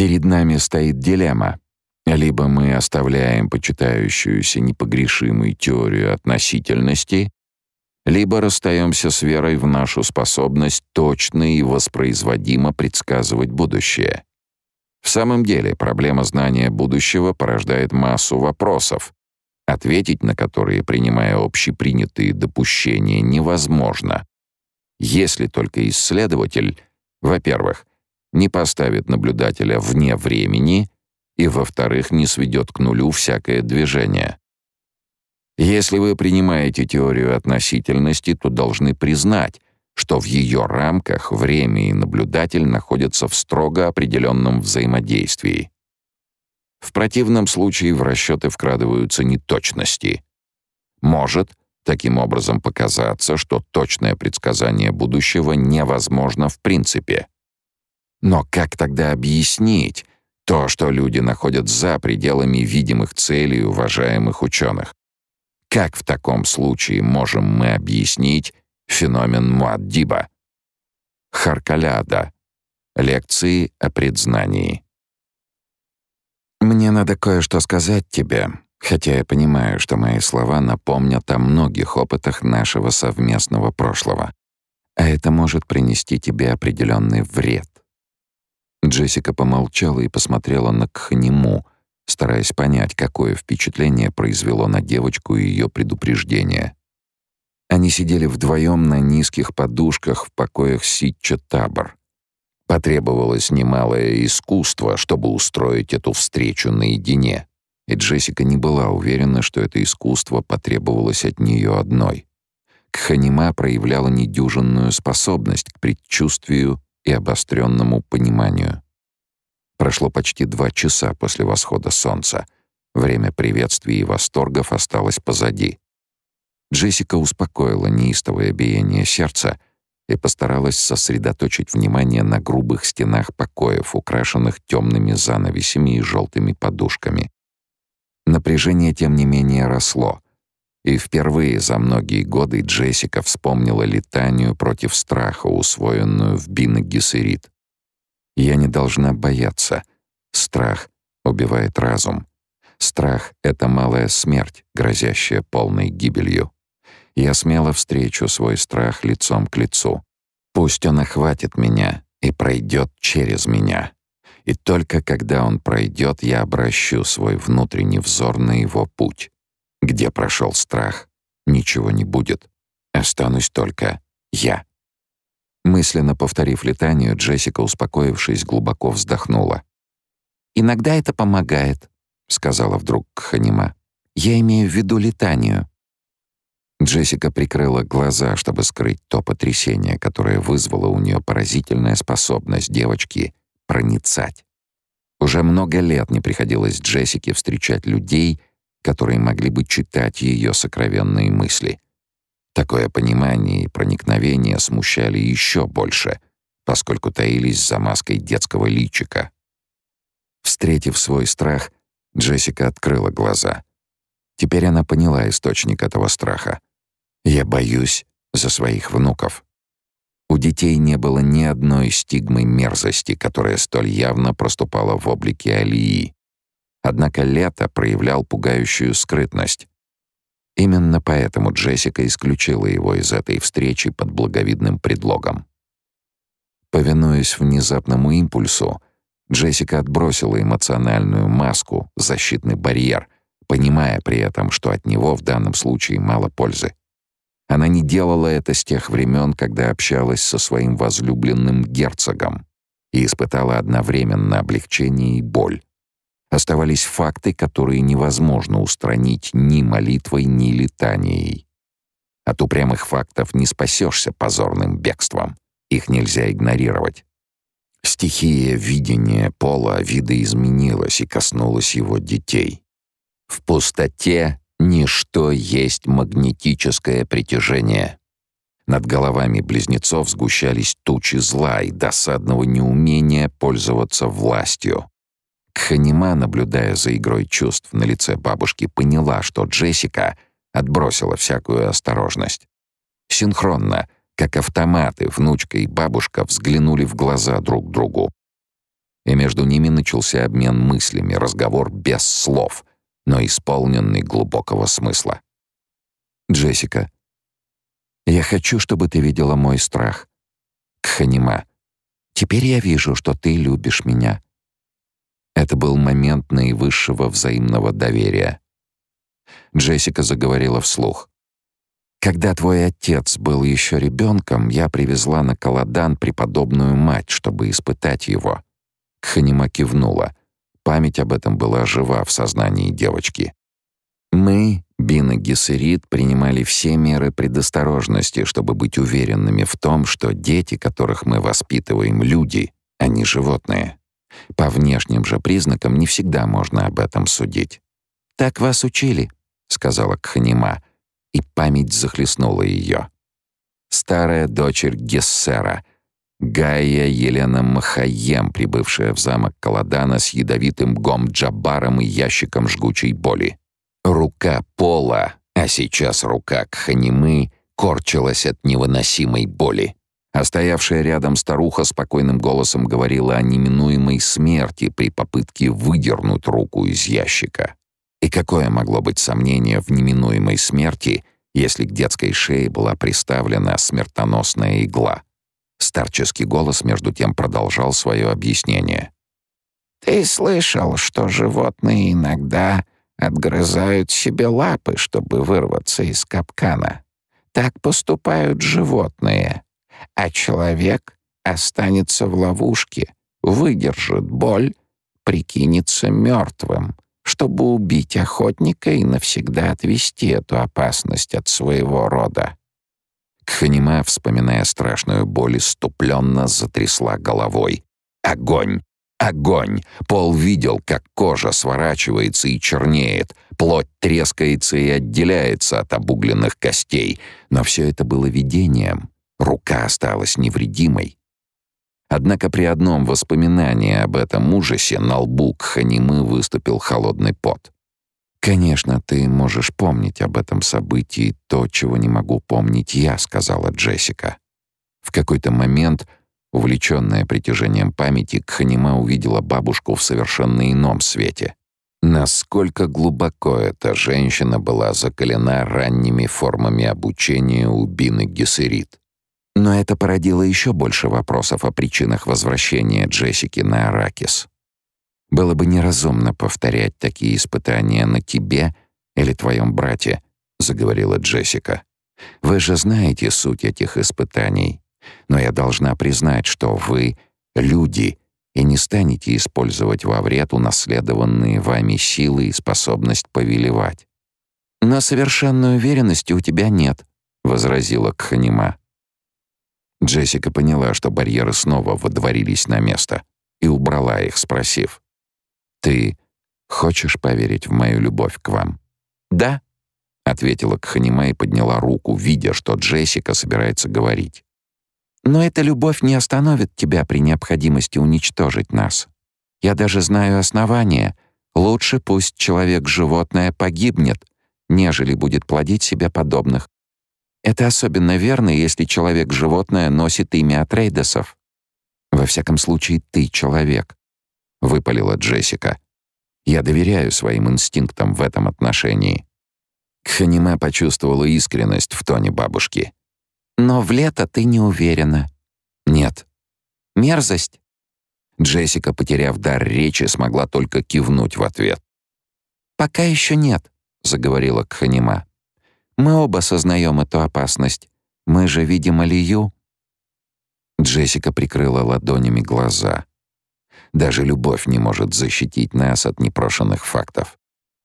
Перед нами стоит дилемма. Либо мы оставляем почитающуюся непогрешимой теорию относительности, либо расстаемся с верой в нашу способность точно и воспроизводимо предсказывать будущее. В самом деле, проблема знания будущего порождает массу вопросов, ответить на которые, принимая общепринятые допущения, невозможно. Если только исследователь, во-первых, не поставит наблюдателя вне времени и, во-вторых, не сведет к нулю всякое движение. Если вы принимаете теорию относительности, то должны признать, что в ее рамках время и наблюдатель находятся в строго определенном взаимодействии. В противном случае в расчеты вкрадываются неточности. Может таким образом показаться, что точное предсказание будущего невозможно в принципе. Но как тогда объяснить то, что люди находят за пределами видимых целей уважаемых ученых? Как в таком случае можем мы объяснить феномен Муаддиба? Харкаляда. Лекции о предзнании. Мне надо кое-что сказать тебе, хотя я понимаю, что мои слова напомнят о многих опытах нашего совместного прошлого. А это может принести тебе определенный вред. Джессика помолчала и посмотрела на Кханиму, стараясь понять, какое впечатление произвело на девочку ее предупреждение. Они сидели вдвоем на низких подушках в покоях Ситча Табор. Потребовалось немалое искусство, чтобы устроить эту встречу наедине, и Джессика не была уверена, что это искусство потребовалось от нее одной. Кханима проявляла недюжинную способность к предчувствию и обостренному пониманию. Прошло почти два часа после восхода солнца. Время приветствий и восторгов осталось позади. Джессика успокоила неистовое биение сердца и постаралась сосредоточить внимание на грубых стенах покоев, украшенных темными занавесями и желтыми подушками. Напряжение, тем не менее, росло — и впервые за многие годы Джессика вспомнила летанию против страха, усвоенную в Бина Гессерит. «Я не должна бояться. Страх убивает разум. Страх — это малая смерть, грозящая полной гибелью. Я смело встречу свой страх лицом к лицу. Пусть он охватит меня и пройдет через меня. И только когда он пройдет, я обращу свой внутренний взор на его путь. Где прошел страх, ничего не будет. Останусь только я. Мысленно повторив летанию, Джессика, успокоившись, глубоко вздохнула. «Иногда это помогает», — сказала вдруг Ханима. «Я имею в виду летанию». Джессика прикрыла глаза, чтобы скрыть то потрясение, которое вызвало у нее поразительная способность девочки проницать. Уже много лет не приходилось Джессике встречать людей, которые могли бы читать ее сокровенные мысли. Такое понимание и проникновение смущали еще больше, поскольку таились за маской детского личика. Встретив свой страх, Джессика открыла глаза. Теперь она поняла источник этого страха. «Я боюсь за своих внуков». У детей не было ни одной стигмы мерзости, которая столь явно проступала в облике Алии. Однако Лето проявлял пугающую скрытность. Именно поэтому Джессика исключила его из этой встречи под благовидным предлогом. Повинуясь внезапному импульсу, Джессика отбросила эмоциональную маску, защитный барьер, понимая при этом, что от него в данном случае мало пользы. Она не делала это с тех времен, когда общалась со своим возлюбленным герцогом и испытала одновременно облегчение и боль. Оставались факты, которые невозможно устранить ни молитвой, ни летанией. От упрямых фактов не спасешься позорным бегством. Их нельзя игнорировать. Стихия видения пола видоизменилась и коснулась его детей. В пустоте ничто есть магнетическое притяжение. Над головами близнецов сгущались тучи зла и досадного неумения пользоваться властью. Кханима, наблюдая за игрой чувств на лице бабушки, поняла, что Джессика отбросила всякую осторожность. Синхронно, как автоматы, внучка и бабушка взглянули в глаза друг другу. и между ними начался обмен мыслями, разговор без слов, но исполненный глубокого смысла. «Джессика, я хочу, чтобы ты видела мой страх. Кханима, теперь я вижу, что ты любишь меня». Это был момент наивысшего взаимного доверия. Джессика заговорила вслух. Когда твой отец был еще ребенком, я привезла на Каладан преподобную мать, чтобы испытать его. Ханима кивнула. Память об этом была жива в сознании девочки. Мы, Бина Гессерит, принимали все меры предосторожности, чтобы быть уверенными в том, что дети, которых мы воспитываем, люди, а не животные. По внешним же признакам не всегда можно об этом судить. «Так вас учили», — сказала Кханима и память захлестнула ее. Старая дочерь Гессера, Гая Елена Махаем, прибывшая в замок Каладана с ядовитым гом-джабаром и ящиком жгучей боли. Рука Пола, а сейчас рука Кханимы, корчилась от невыносимой боли. А стоявшая рядом старуха спокойным голосом говорила о неминуемой смерти при попытке выдернуть руку из ящика. И какое могло быть сомнение в неминуемой смерти, если к детской шее была приставлена смертоносная игла? Старческий голос между тем продолжал свое объяснение. «Ты слышал, что животные иногда отгрызают себе лапы, чтобы вырваться из капкана? Так поступают животные, а человек останется в ловушке, выдержит боль, прикинется мертвым, чтобы убить охотника и навсегда отвести эту опасность от своего рода. Кханима, вспоминая страшную боль, иступленно затрясла головой. «Огонь! Огонь!» Пол видел, как кожа сворачивается и чернеет, плоть трескается и отделяется от обугленных костей. Но все это было видением. Рука осталась невредимой. Однако при одном воспоминании об этом ужасе на лбу Кханимы выступил холодный пот. «Конечно, ты можешь помнить об этом событии то, чего не могу помнить я», — сказала Джессика. В какой-то момент, увлеченная притяжением памяти, Кханима увидела бабушку в совершенно ином свете. Насколько глубоко эта женщина была закалена ранними формами обучения у Бины Гессерит. Но это породило еще больше вопросов о причинах возвращения Джессики на Аракис. Было бы неразумно повторять такие испытания на тебе или твоем брате, заговорила Джессика. Вы же знаете суть этих испытаний. Но я должна признать, что вы люди и не станете использовать во вред унаследованные вами силы и способность повелевать. Но совершенной уверенности у тебя нет, возразила Кханима. Джессика поняла, что барьеры снова водворились на место, и убрала их, спросив. «Ты хочешь поверить в мою любовь к вам?» «Да», — ответила Кханима и подняла руку, видя, что Джессика собирается говорить. «Но эта любовь не остановит тебя при необходимости уничтожить нас. Я даже знаю основания. Лучше пусть человек-животное погибнет, нежели будет плодить себе подобных. Это особенно верно, если человек-животное носит имя Атрейдесов. Во всяком случае, ты человек, — выпалила Джессика. Я доверяю своим инстинктам в этом отношении. Кханима почувствовала искренность в тоне бабушки. «Но в лето ты не уверена». «Нет». «Мерзость?» Джессика, потеряв дар речи, смогла только кивнуть в ответ. «Пока еще нет», — заговорила Кханима. Мы оба сознаем эту опасность. Мы же видим Алию». Джессика прикрыла ладонями глаза. Даже любовь не может защитить нас от непрошенных фактов.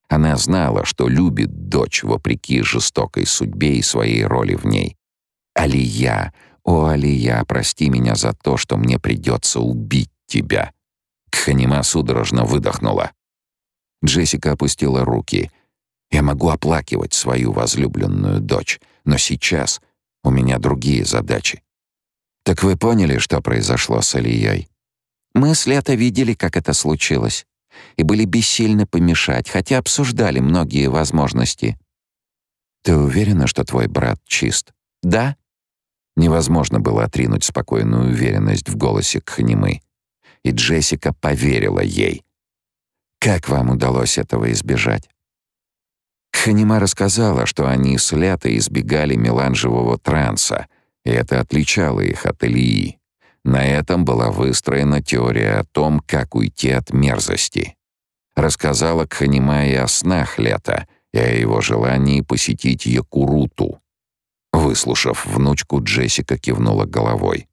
Она знала, что любит дочь вопреки жестокой судьбе и своей роли в ней. «Алия, о, Алия, прости меня за то, что мне придется убить тебя». Кханима судорожно выдохнула. Джессика опустила руки — я могу оплакивать свою возлюбленную дочь, но сейчас у меня другие задачи. Так вы поняли, что произошло с Алией? Мы с Лето видели, как это случилось, и были бессильны помешать, хотя обсуждали многие возможности. Ты уверена, что твой брат чист? Да. Невозможно было отринуть спокойную уверенность в голосе Кханимы. и Джессика поверила ей. «Как вам удалось этого избежать?» Ханима рассказала, что они с Лето избегали меланжевого транса, и это отличало их от Ильи. На этом была выстроена теория о том, как уйти от мерзости. Рассказала Кханима и о снах Лета, и о его желании посетить Якуруту. Выслушав внучку, Джессика кивнула головой.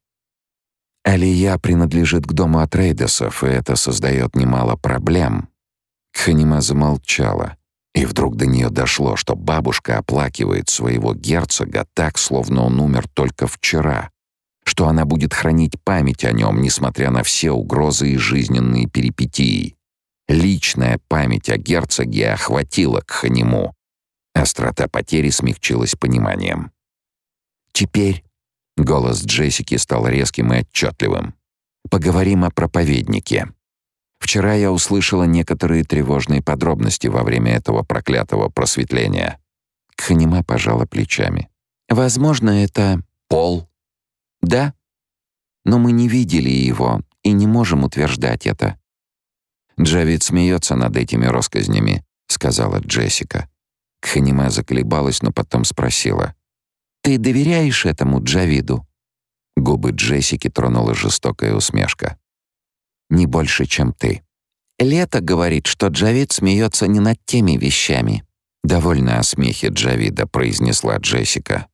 Алия принадлежит к дому Атрейдесов, и это создает немало проблем. Ханима замолчала, и вдруг до нее дошло, что бабушка оплакивает своего герцога так, словно он умер только вчера, что она будет хранить память о нем, несмотря на все угрозы и жизненные перипетии. Личная память о герцоге охватила Кханиму. Острота потери смягчилась пониманием. Теперь голос Джессики стал резким и отчетливым. Поговорим о проповеднике. Вчера я услышала некоторые тревожные подробности во время этого проклятого просветления. Кханима пожала плечами. Возможно, это пол. Да. Но мы не видели его и не можем утверждать это. Джавид смеется над этими россказнями, сказала Джессика. Кханима заколебалась, но потом спросила: «Ты доверяешь этому Джавиду?» Губы Джессики тронула жестокая усмешка. «Не больше, чем ты. Лето говорит, что Джавид смеется не над теми вещами». «Довольно о смехе Джавида», — произнесла Джессика.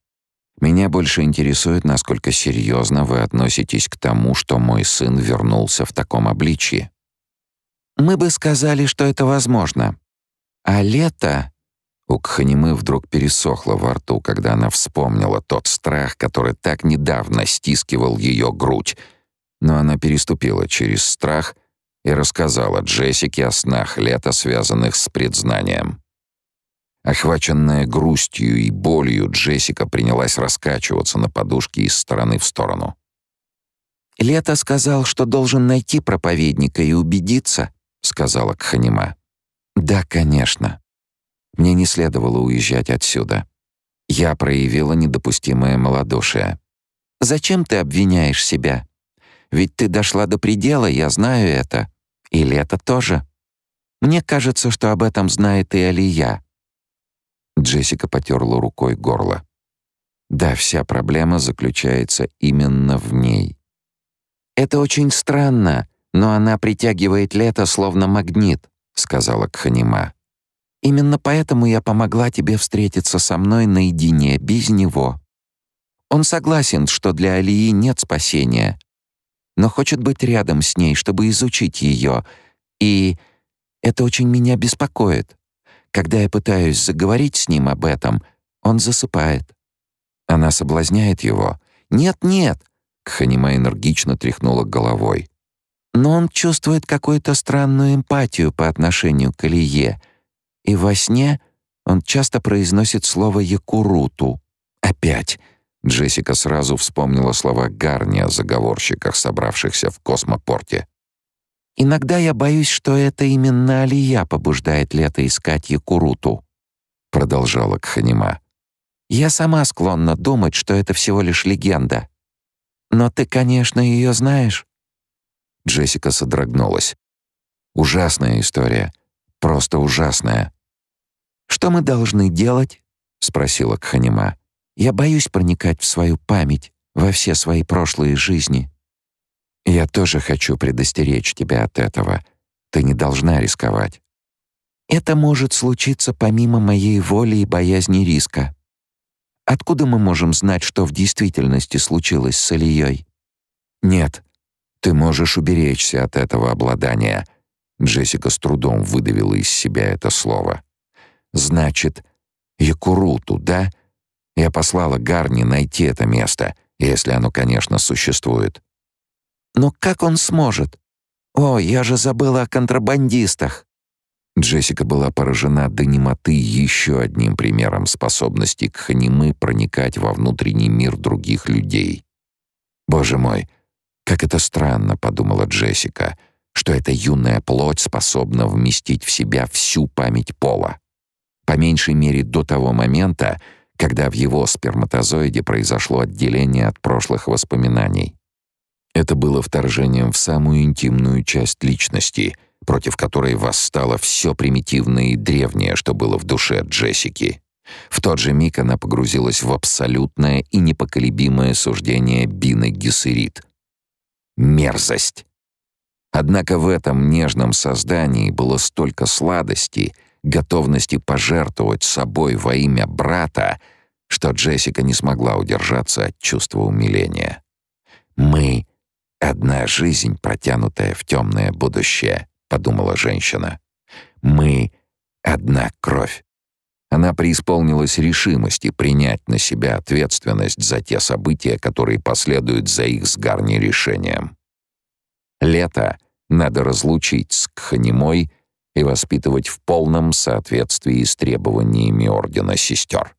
«Меня больше интересует, насколько серьезно вы относитесь к тому, что мой сын вернулся в таком обличье». «Мы бы сказали, что это возможно. А лето у Кханимы вдруг пересохло во рту, когда она вспомнила тот страх, который так недавно стискивал ее грудь. Но она переступила через страх и рассказала Джессике о снах лета, связанных с предзнанием. Охваченная грустью и болью, Джессика принялась раскачиваться на подушке из стороны в сторону. «Лето сказал, что должен найти проповедника и убедиться», — сказала Кханима. «Да, конечно. Мне не следовало уезжать отсюда. Я проявила недопустимое малодушие. Зачем ты обвиняешь себя? Ведь ты дошла до предела, я знаю это. И Лето тоже. Мне кажется, что об этом знает и Алия. Джессика потерла рукой горло. Да, вся проблема заключается именно в ней. Это очень странно, но она притягивает Лето словно магнит, сказала Кханима. Именно поэтому я помогла тебе встретиться со мной наедине, без него. Он согласен, что для Алии нет спасения, но хочет быть рядом с ней, чтобы изучить ее, и это очень меня беспокоит. Когда я пытаюсь заговорить с ним об этом, он засыпает. Она соблазняет его. «Нет-нет!» — Кханима энергично тряхнула головой. Но он чувствует какую-то странную эмпатию по отношению к Алие — и во сне он часто произносит слово «якуруту». Опять. Джессика сразу вспомнила слова Гарни о заговорщиках, собравшихся в космопорте. «Иногда я боюсь, что это именно Алия побуждает Лето искать Якуруту», — продолжала Кханима. «Я сама склонна думать, что это всего лишь легенда. Но ты, конечно, ее знаешь». Джессика содрогнулась. «Ужасная история. Просто ужасная. «Что мы должны делать?» — спросила Кханима. «Я боюсь проникать в свою память, во все свои прошлые жизни». «Я тоже хочу предостеречь тебя от этого. Ты не должна рисковать». «Это может случиться помимо моей воли и боязни риска. Откуда мы можем знать, что в действительности случилось с Ильей?» «Нет, ты можешь уберечься от этого обладания», Джессика с трудом выдавила из себя это слово. «Значит, Якуруту, да? Я послала Гарни найти это место, если оно, конечно, существует». «Но как он сможет? О, я же забыла о контрабандистах!» Джессика была поражена до немоты еще одним примером способности к ханимы проникать во внутренний мир других людей. «Боже мой, как это странно», — подумала Джессика — что эта юная плоть способна вместить в себя всю память пола. По меньшей мере до того момента, когда в его сперматозоиде произошло отделение от прошлых воспоминаний. Это было вторжением в самую интимную часть личности, против которой восстало все примитивное и древнее, что было в душе Джессики. В тот же миг она погрузилась в абсолютное и непоколебимое суждение Бины Гессерит. Мерзость! Однако в этом нежном создании было столько сладости, готовности пожертвовать собой во имя брата, что Джессика не смогла удержаться от чувства умиления. «Мы — одна жизнь, протянутая в темное будущее», — подумала женщина. «Мы — одна кровь». Она преисполнилась решимости принять на себя ответственность за те события, которые последуют за их с Гарни решением. Лето надо разлучить с Кханимой и воспитывать в полном соответствии с требованиями Ордена Сестер.